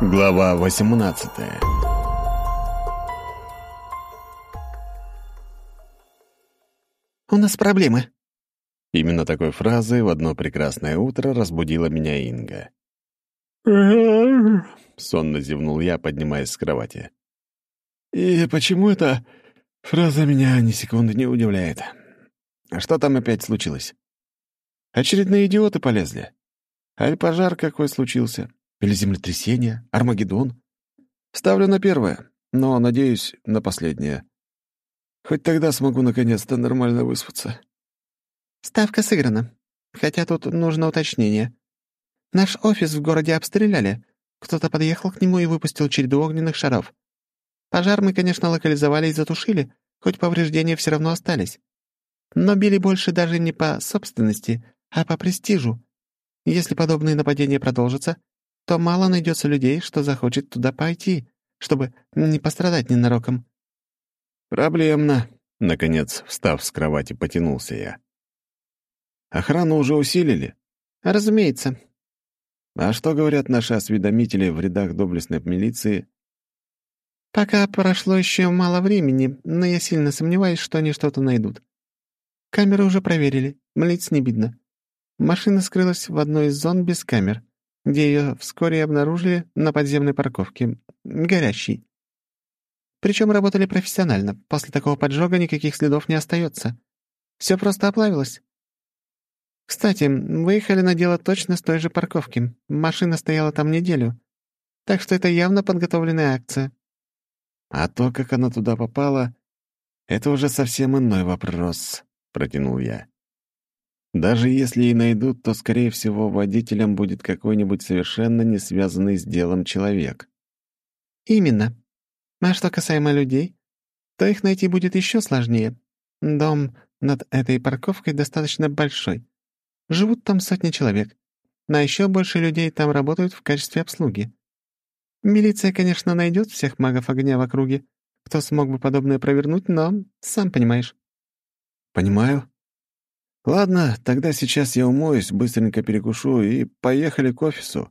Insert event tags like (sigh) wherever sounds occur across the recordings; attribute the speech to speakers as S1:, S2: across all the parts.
S1: Глава 18
S2: «У нас проблемы».
S1: Именно такой фразой в одно прекрасное утро разбудила меня Инга. Сонно зевнул я, поднимаясь с кровати. «И почему эта фраза меня ни секунды не удивляет? А что там опять случилось? Очередные идиоты полезли? Аль пожар какой случился? Или землетрясение? Армагеддон? Ставлю на первое, но, надеюсь, на последнее. Хоть тогда смогу наконец-то нормально выспаться.
S2: «Ставка сыграна. Хотя тут нужно уточнение. Наш офис в городе обстреляли. Кто-то подъехал к нему и выпустил череду огненных шаров. Пожар мы, конечно, локализовали и затушили, хоть повреждения все равно остались. Но били больше даже не по собственности, а по престижу. Если подобные нападения продолжатся, то мало найдется людей, что захочет туда пойти, чтобы не пострадать ненароком».
S1: «Проблемно», — наконец, встав с кровати, потянулся я. «Охрану уже усилили?»
S2: «Разумеется».
S1: «А что говорят наши осведомители в рядах доблестной милиции?»
S2: «Пока прошло еще мало времени, но я сильно сомневаюсь, что они что-то найдут. Камеры уже проверили, млиц не видно. Машина скрылась в одной из зон без камер где ее вскоре обнаружили на подземной парковке, горящей. Причем работали профессионально. После такого поджога никаких следов не остается. Все просто оплавилось. Кстати, выехали на дело точно с той же парковки. Машина стояла там неделю. Так что это явно подготовленная акция.
S1: А то, как она туда попала, это уже совсем иной вопрос, протянул я. Даже если и найдут, то, скорее всего, водителем будет какой-нибудь совершенно не связанный с делом человек.
S2: Именно. А что касаемо людей, то их найти будет еще сложнее. Дом над этой парковкой достаточно большой. Живут там сотни человек. А еще больше людей там работают в качестве обслуги. Милиция, конечно, найдет всех магов огня в округе, кто смог бы подобное провернуть, но сам понимаешь.
S1: «Понимаю», Ладно, тогда сейчас я умоюсь, быстренько перекушу и поехали к офису.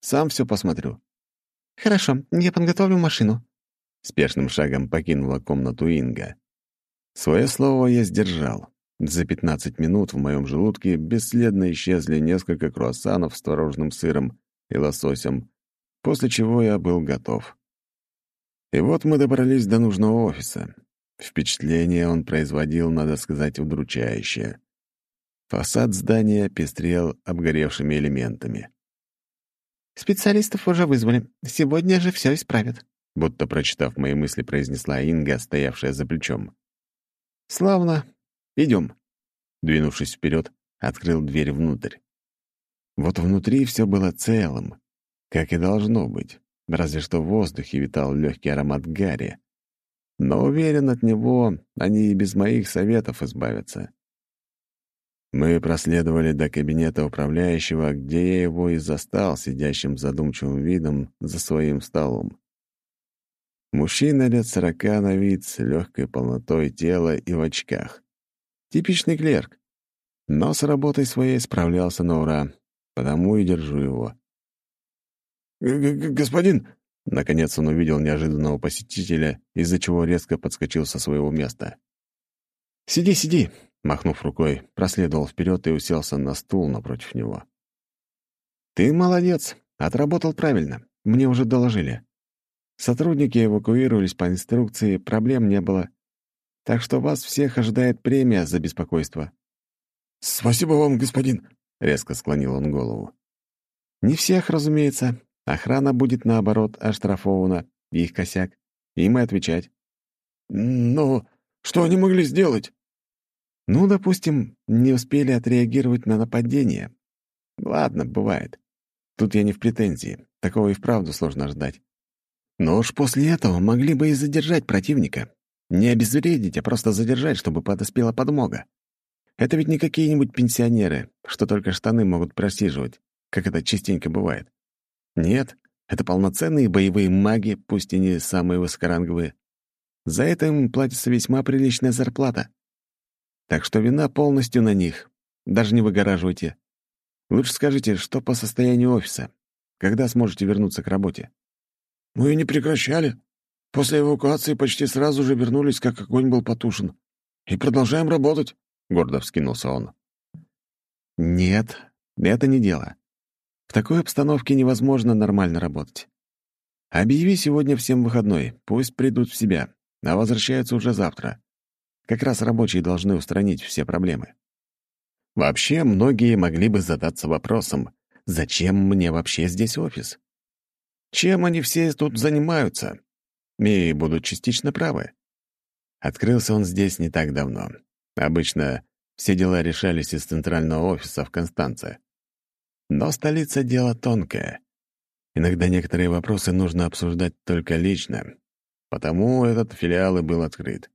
S1: Сам все посмотрю.
S2: Хорошо, я подготовлю машину.
S1: Спешным шагом покинула комнату Инга. Свое слово я сдержал. За 15 минут в моем желудке бесследно исчезли несколько круассанов с творожным сыром и лососем, после чего я был готов. И вот мы добрались до нужного офиса. Впечатление он производил, надо сказать, удручающее. Фасад здания пестрел обгоревшими элементами.
S2: «Специалистов уже вызвали. Сегодня же все исправят»,
S1: будто прочитав мои мысли, произнесла Инга, стоявшая за плечом.
S2: «Славно. Идем».
S1: Двинувшись вперед, открыл дверь внутрь. Вот внутри все было целым, как и должно быть, разве что в воздухе витал легкий аромат гари. Но уверен, от него они и без моих советов избавятся. Мы проследовали до кабинета управляющего, где я его и застал сидящим задумчивым видом за своим столом. Мужчина лет сорока на вид, с легкой полнотой тела и в очках. Типичный клерк. Но с работой своей справлялся на ура, потому и держу его.
S3: «Господин!»
S1: Наконец он увидел неожиданного посетителя, из-за чего резко подскочил со своего места.
S3: «Сиди, сиди!»
S1: Махнув рукой, проследовал вперед и уселся на стул напротив него. «Ты молодец, отработал правильно. Мне уже доложили. Сотрудники эвакуировались по инструкции, проблем не было. Так что вас всех ожидает премия за беспокойство».
S3: «Спасибо вам, господин», —
S1: резко склонил он голову. «Не всех, разумеется. Охрана будет, наоборот, оштрафована. Их косяк. Им и отвечать».
S3: «Но что они могли сделать?»
S1: Ну, допустим, не успели отреагировать на нападение. Ладно, бывает. Тут я не в претензии. Такого и вправду сложно ждать. Но уж после этого могли бы и задержать противника. Не обезвредить, а просто задержать, чтобы подоспела подмога. Это ведь не какие-нибудь пенсионеры, что только штаны могут просиживать, как это частенько бывает. Нет, это полноценные боевые маги, пусть и не самые высокоранговые. За это им платится весьма приличная зарплата. Так что вина полностью на них. Даже не выгораживайте. Лучше скажите, что по состоянию офиса? Когда сможете вернуться к работе?
S3: Мы не прекращали. После эвакуации почти сразу же вернулись, как огонь был потушен. И продолжаем работать», — гордо вскинулся он.
S1: «Нет, это не дело. В такой обстановке невозможно нормально работать. Объяви сегодня всем выходной, пусть придут в себя, а возвращаются уже завтра. Как раз рабочие должны устранить все проблемы. Вообще, многие могли бы задаться вопросом, зачем мне вообще здесь офис? Чем они все тут занимаются? И будут частично правы. Открылся он здесь не так давно. Обычно все дела решались из центрального офиса в Констанце. Но столица — дело тонкое. Иногда некоторые вопросы нужно обсуждать только лично. Потому этот филиал и был открыт.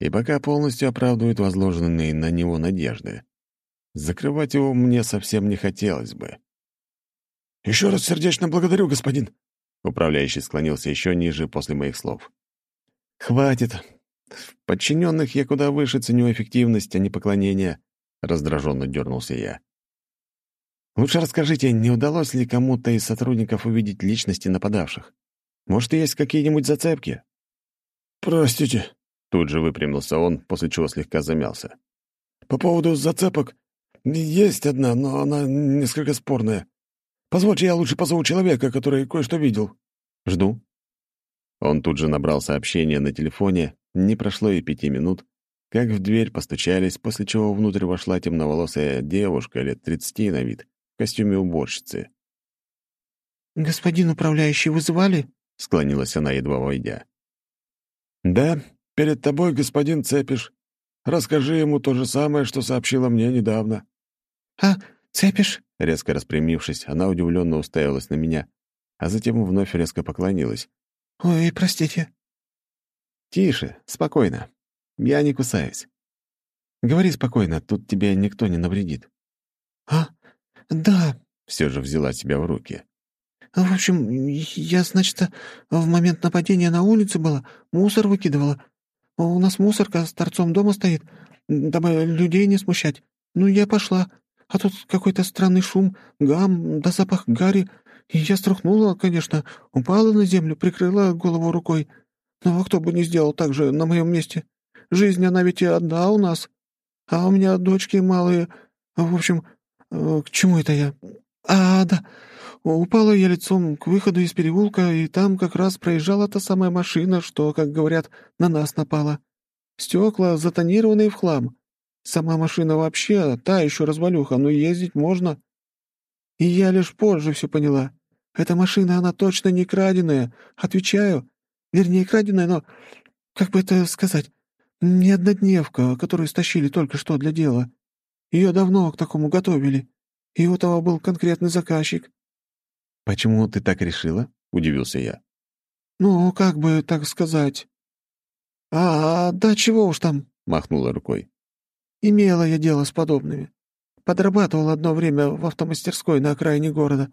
S1: И пока полностью оправдывает возложенные на него надежды. Закрывать его мне совсем не хотелось бы.
S3: «Еще раз сердечно благодарю, господин!»
S1: Управляющий склонился еще ниже после моих слов. «Хватит. В подчиненных я куда выше ценю эффективность, а не поклонение», — раздраженно дернулся я. «Лучше расскажите, не удалось ли кому-то из сотрудников увидеть личности нападавших? Может, есть какие-нибудь зацепки?»
S3: «Простите», —
S1: тут же выпрямился он, после чего слегка замялся.
S3: «По поводу зацепок есть одна, но она несколько спорная. Позвольте, я лучше позову человека, который кое-что видел».
S1: «Жду». Он тут же набрал сообщение на телефоне, не прошло и пяти минут, как в дверь постучались, после чего внутрь вошла темноволосая девушка лет тридцати на вид, в костюме уборщицы.
S2: «Господин управляющий вызывали?»
S1: — склонилась она, едва войдя.
S3: «Да, перед тобой господин Цепиш. Расскажи ему то же самое, что сообщила мне недавно».
S2: «А, Цепиш?»
S1: Резко распрямившись, она удивленно уставилась на меня, а затем вновь резко поклонилась.
S2: «Ой, простите».
S1: «Тише, спокойно. Я не кусаюсь. Говори спокойно, тут тебе никто не навредит».
S2: «А, да», —
S1: все же взяла себя в руки.
S2: «В общем, я, значит, в момент нападения на улице была, мусор выкидывала. У нас мусорка с торцом дома стоит, дабы людей не смущать. Ну, я пошла, а тут какой-то странный шум, гам, да запах гари. И я струхнула, конечно, упала на землю, прикрыла голову рукой. Ну, а кто бы не сделал так же на моем месте? Жизнь, она ведь и одна у нас. А у меня дочки малые. В общем, э, к чему это я? А, да, упала я лицом к выходу из переулка, и там как раз проезжала та самая машина, что, как говорят, на нас напала. Стекла затонированные в хлам. Сама машина вообще та еще развалюха, но ездить можно. И я лишь позже все поняла. Эта машина, она точно не краденая. Отвечаю. Вернее, краденая, но... Как бы это сказать? Не однодневка, которую стащили только что для дела. Ее давно к такому готовили. И у того был конкретный заказчик.
S1: «Почему ты так решила?» — удивился я.
S2: «Ну, как бы так сказать...» «А, да чего уж там...» — махнула рукой. Имела я дело с подобными. Подрабатывал одно время в автомастерской на окраине города.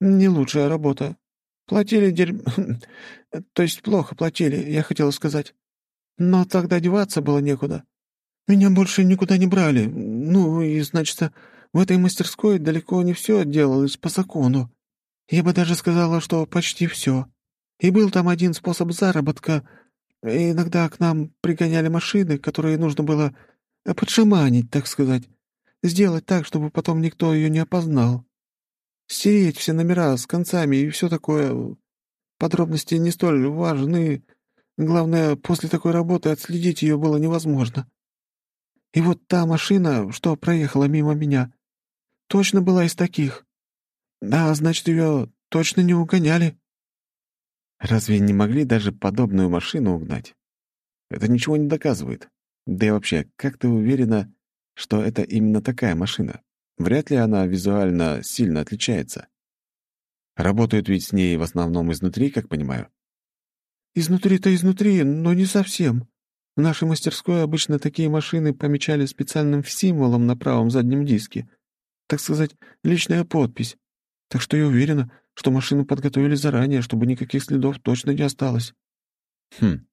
S2: Не лучшая работа. Платили дерь... (laughs) То есть плохо платили, я хотела сказать. Но тогда деваться было некуда. Меня больше никуда не брали. Ну, и, значит, в этой мастерской далеко не все делалось по закону. Я бы даже сказала, что почти все. И был там один способ заработка. иногда к нам пригоняли машины, которые нужно было а подшаманить, так сказать. Сделать так, чтобы потом никто ее не опознал. Стереть все номера с концами и все такое. Подробности не столь важны. Главное, после такой работы отследить ее было невозможно. И вот та машина, что проехала мимо меня, точно была из таких. Да, значит, ее точно не угоняли.
S1: Разве не могли даже подобную машину угнать? Это ничего не доказывает. Да и вообще, как ты уверена, что это именно такая машина? Вряд ли она визуально сильно отличается. Работают ведь с ней в основном изнутри, как понимаю.
S2: Изнутри-то изнутри, но не совсем. В нашей мастерской обычно такие машины помечали специальным символом на правом заднем диске. Так сказать, личная подпись. Так что я уверена, что машину подготовили заранее, чтобы никаких следов точно не осталось.
S1: Хм,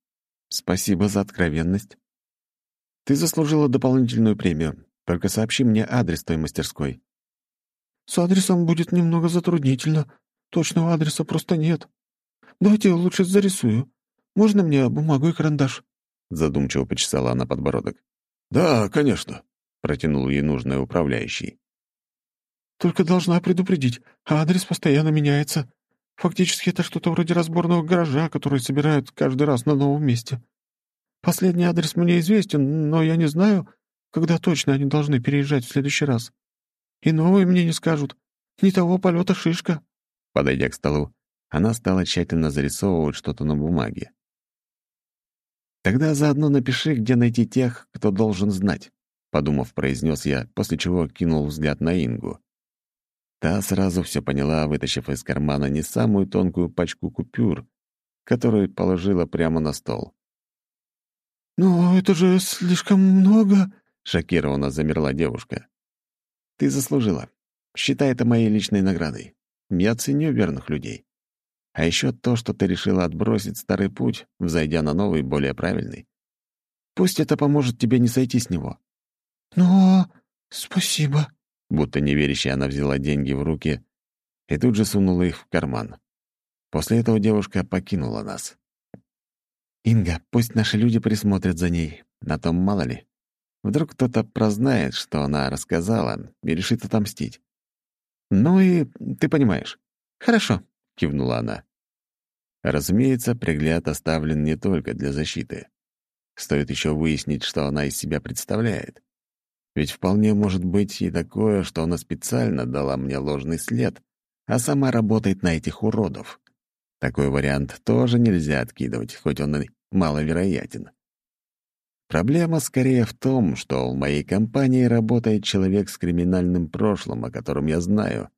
S1: спасибо за откровенность. Ты заслужила дополнительную премию. Только сообщи мне адрес той мастерской».
S2: «С адресом будет немного затруднительно. Точного адреса просто нет. давайте лучше зарисую. Можно мне бумагу и карандаш?»
S1: Задумчиво почесала она подбородок.
S3: «Да, конечно», —
S1: протянул ей нужное управляющий.
S2: «Только должна предупредить, адрес постоянно меняется. Фактически это что-то вроде разборного гаража, который собирают каждый раз на новом месте. Последний адрес мне известен, но я не знаю, когда точно они должны переезжать в следующий раз. И новые мне не скажут. Не того полета шишка».
S1: Подойдя к столу, она стала тщательно зарисовывать что-то на бумаге. «Тогда заодно напиши, где найти тех, кто должен знать», — подумав, произнес я, после чего кинул взгляд на Ингу. Та сразу все поняла, вытащив из кармана не самую тонкую пачку купюр, которую положила прямо на стол.
S2: «Но это же слишком много», —
S1: шокированно замерла девушка. «Ты заслужила. Считай это моей личной наградой. Я ценю верных людей. А еще то, что ты решила отбросить старый путь, взойдя на новый, более правильный. Пусть это поможет тебе не сойти с него.
S2: Но спасибо.
S1: Будто неверящая она взяла деньги в руки и тут же сунула их в карман. После этого девушка покинула нас. «Инга, пусть наши люди присмотрят за ней, на том мало ли. Вдруг кто-то прознает, что она рассказала, и решит отомстить. Ну и ты понимаешь. Хорошо, — кивнула она. Разумеется, пригляд оставлен не только для защиты. Стоит еще выяснить, что она из себя представляет. Ведь вполне может быть и такое, что она специально дала мне ложный след, а сама работает на этих уродов. Такой вариант тоже нельзя откидывать, хоть он и маловероятен. Проблема скорее в том, что в моей компании работает человек с криминальным прошлым, о котором я знаю.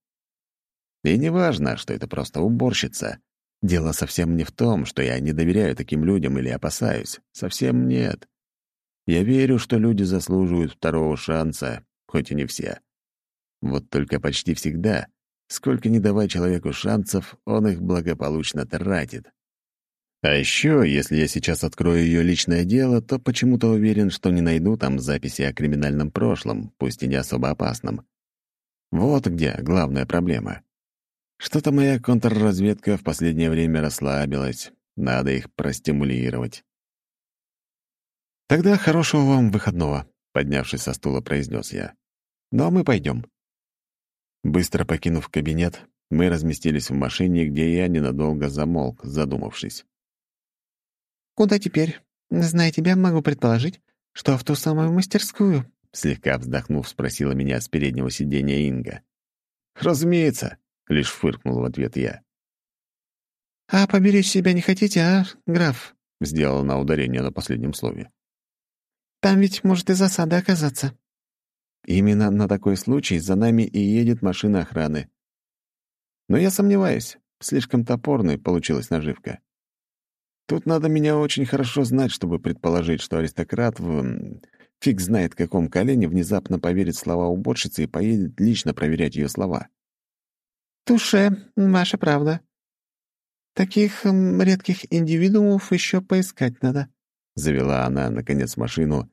S1: И не важно, что это просто уборщица. Дело совсем не в том, что я не доверяю таким людям или опасаюсь. Совсем нет. Я верю, что люди заслуживают второго шанса, хоть и не все. Вот только почти всегда, сколько не давай человеку шансов, он их благополучно тратит. А еще, если я сейчас открою ее личное дело, то почему-то уверен, что не найду там записи о криминальном прошлом, пусть и не особо опасном. Вот где главная проблема. Что-то моя контрразведка в последнее время расслабилась. Надо их простимулировать. «Тогда хорошего вам выходного», — поднявшись со стула, произнес я. «Ну, а мы пойдем». Быстро покинув кабинет, мы разместились в машине, где я ненадолго замолк, задумавшись.
S2: «Куда теперь? Зная тебя, могу предположить, что в ту самую мастерскую»,
S1: слегка вздохнув, спросила меня с переднего сиденья Инга. «Разумеется», — лишь фыркнул в ответ я.
S2: «А поберечь себя не хотите, а, граф?»
S1: — сделала на ударение на последнем слове.
S2: «Там ведь может и засада оказаться».
S1: «Именно на такой случай за нами и едет машина охраны. Но я сомневаюсь, слишком топорной получилась наживка. Тут надо меня очень хорошо знать, чтобы предположить, что аристократ в... Фиг знает каком колене внезапно поверит слова уборщицы и поедет лично проверять ее слова.
S2: «Туше, ваша правда. Таких редких индивидуумов еще поискать надо».
S1: Завела она, наконец, машину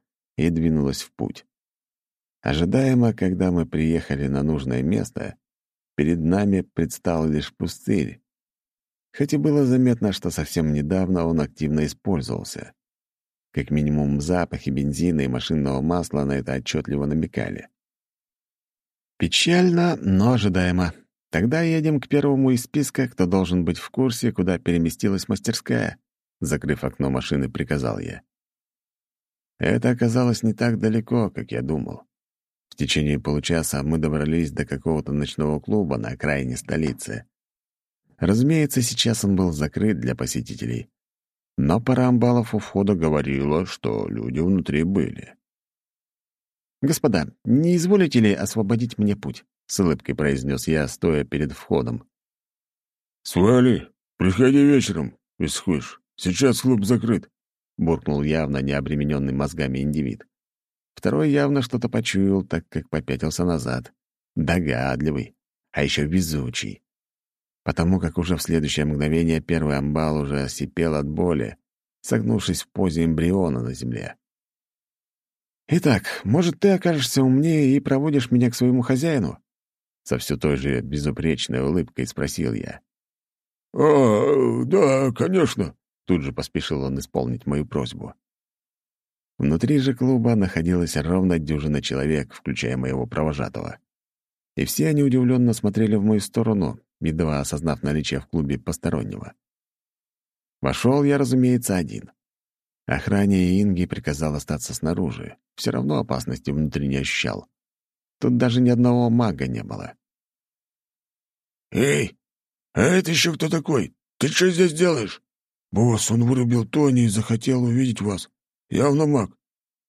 S1: и двинулась в путь. Ожидаемо, когда мы приехали на нужное место, перед нами предстал лишь пустырь. Хоть и было заметно, что совсем недавно он активно использовался. Как минимум запахи бензина и машинного масла на это отчетливо намекали. Печально, но ожидаемо. Тогда едем к первому из списка, кто должен быть в курсе, куда переместилась мастерская. Закрыв окно машины, приказал я. Это оказалось не так далеко, как я думал. В течение получаса мы добрались до какого-то ночного клуба на окраине столицы. Разумеется, сейчас он был закрыт для посетителей. Но пара амбалов у входа говорила, что люди внутри были. «Господа, не изволите ли освободить мне путь?» — с улыбкой произнес я, стоя перед входом.
S3: «Свали, приходи вечером, исхуешь. Сейчас клуб закрыт», —
S1: буркнул явно необремененный мозгами индивид. Второй явно что-то почуял, так как попятился назад. Догадливый, а еще везучий. Потому как уже в следующее мгновение первый амбал уже осипел от боли, согнувшись в позе эмбриона на земле. «Итак, может, ты окажешься умнее и проводишь меня к своему хозяину?» Со все той же безупречной улыбкой спросил я.
S3: «А, да, конечно», —
S1: тут же поспешил он исполнить мою просьбу. Внутри же клуба находилась ровно дюжина человек, включая моего провожатого. И все они удивленно смотрели в мою сторону, едва осознав наличие в клубе постороннего. Вошел я, разумеется, один. Охране Инги приказал остаться снаружи. Все равно опасности внутри не ощущал. Тут даже ни одного мага не было.
S3: «Эй, а это еще кто такой? Ты что здесь делаешь?» «Босс, он вырубил Тони и захотел увидеть вас. Явно маг.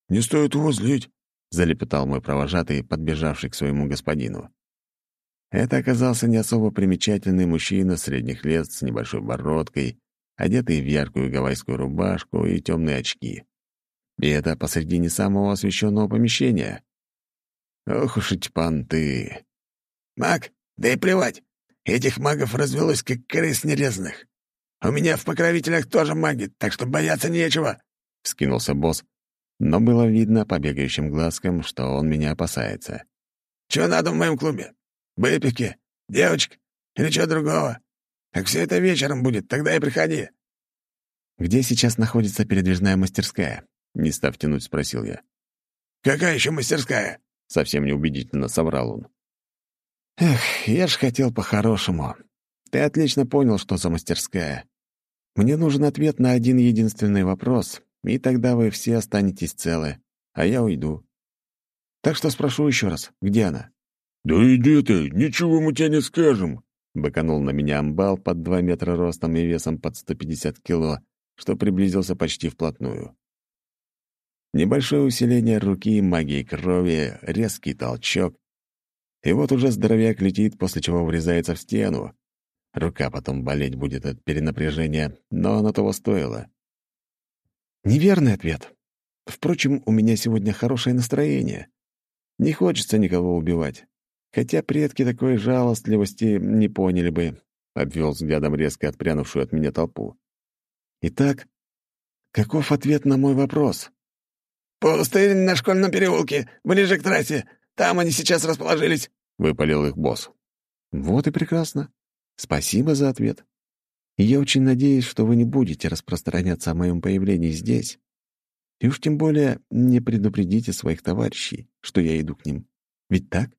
S3: Не стоит его злить», — залепетал мой провожатый, подбежавший к своему господину.
S1: Это оказался не особо примечательный мужчина средних лет с небольшой бородкой, одетый в яркую гавайскую рубашку и темные очки. И это посредине самого освещенного помещения. Ох уж эти понты.
S3: «Маг, да и плевать. Этих магов развелось, как крыс нерезанных. У меня в покровителях тоже маги, так что бояться нечего», —
S1: вскинулся босс, но было видно по бегающим глазкам, что он меня опасается.
S3: «Чего надо в моем клубе? Выпивки? Девочек? Или чего другого? Так все это вечером будет, тогда и приходи».
S1: «Где сейчас находится передвижная мастерская?» — не став тянуть, спросил я.
S3: «Какая еще мастерская?»
S1: — совсем неубедительно соврал он. «Эх, я ж хотел по-хорошему. Ты отлично понял, что за мастерская. Мне нужен ответ на один единственный вопрос, и тогда вы все останетесь целы, а я уйду. Так что спрошу еще раз, где она?»
S3: «Да иди ты, ничего мы тебе не скажем», —
S1: быканул на меня амбал под два метра ростом и весом под 150 кило, что приблизился почти вплотную. Небольшое усиление руки, магии крови, резкий толчок. И вот уже здоровяк летит, после чего врезается в стену. Рука потом болеть будет от перенапряжения, но оно того стоило. Неверный ответ. Впрочем, у меня сегодня хорошее настроение. Не хочется никого убивать. Хотя предки такой жалостливости не поняли бы, — обвел взглядом резко отпрянувшую от меня толпу. Итак, каков ответ на мой вопрос?
S3: «Пустырь на школьном переулке, ближе к трассе. Там они сейчас расположились», — выпалил их босс.
S1: «Вот и прекрасно. Спасибо за ответ. я очень надеюсь, что вы не будете распространяться о моем появлении здесь. И уж тем более не предупредите своих товарищей, что я иду к ним. Ведь так?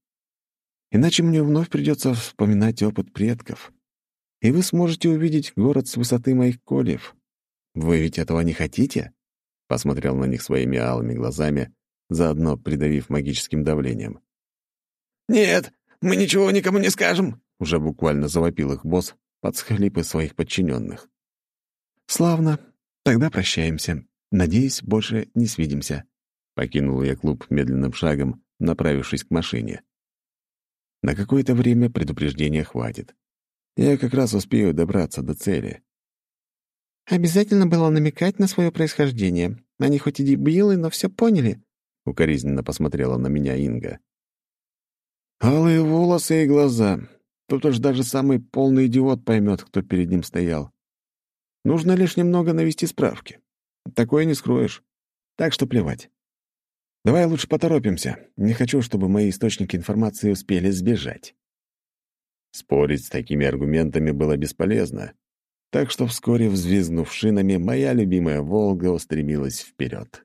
S1: Иначе мне вновь придется вспоминать опыт предков. И вы сможете увидеть город с высоты моих кольев. Вы ведь этого не хотите?» Посмотрел на них своими алыми глазами, заодно придавив магическим давлением.
S3: «Нет, мы ничего никому не скажем!»
S1: Уже буквально завопил их босс под схлипы своих подчиненных. «Славно. Тогда прощаемся. Надеюсь, больше не свидимся». Покинул я клуб медленным шагом, направившись к машине. На какое-то время предупреждения хватит. Я как раз успею добраться до цели.
S2: «Обязательно было намекать на свое происхождение. Они хоть и дебилы, но все поняли», —
S1: укоризненно посмотрела на меня Инга. «Алые волосы и глаза. Тут уж даже самый полный идиот поймет, кто перед ним стоял. Нужно лишь немного навести справки. Такое не скроешь. Так что плевать. Давай лучше поторопимся. Не хочу, чтобы мои источники информации успели сбежать. Спорить с такими аргументами было бесполезно, так что вскоре, взвизгнув шинами, моя любимая «Волга» устремилась вперед.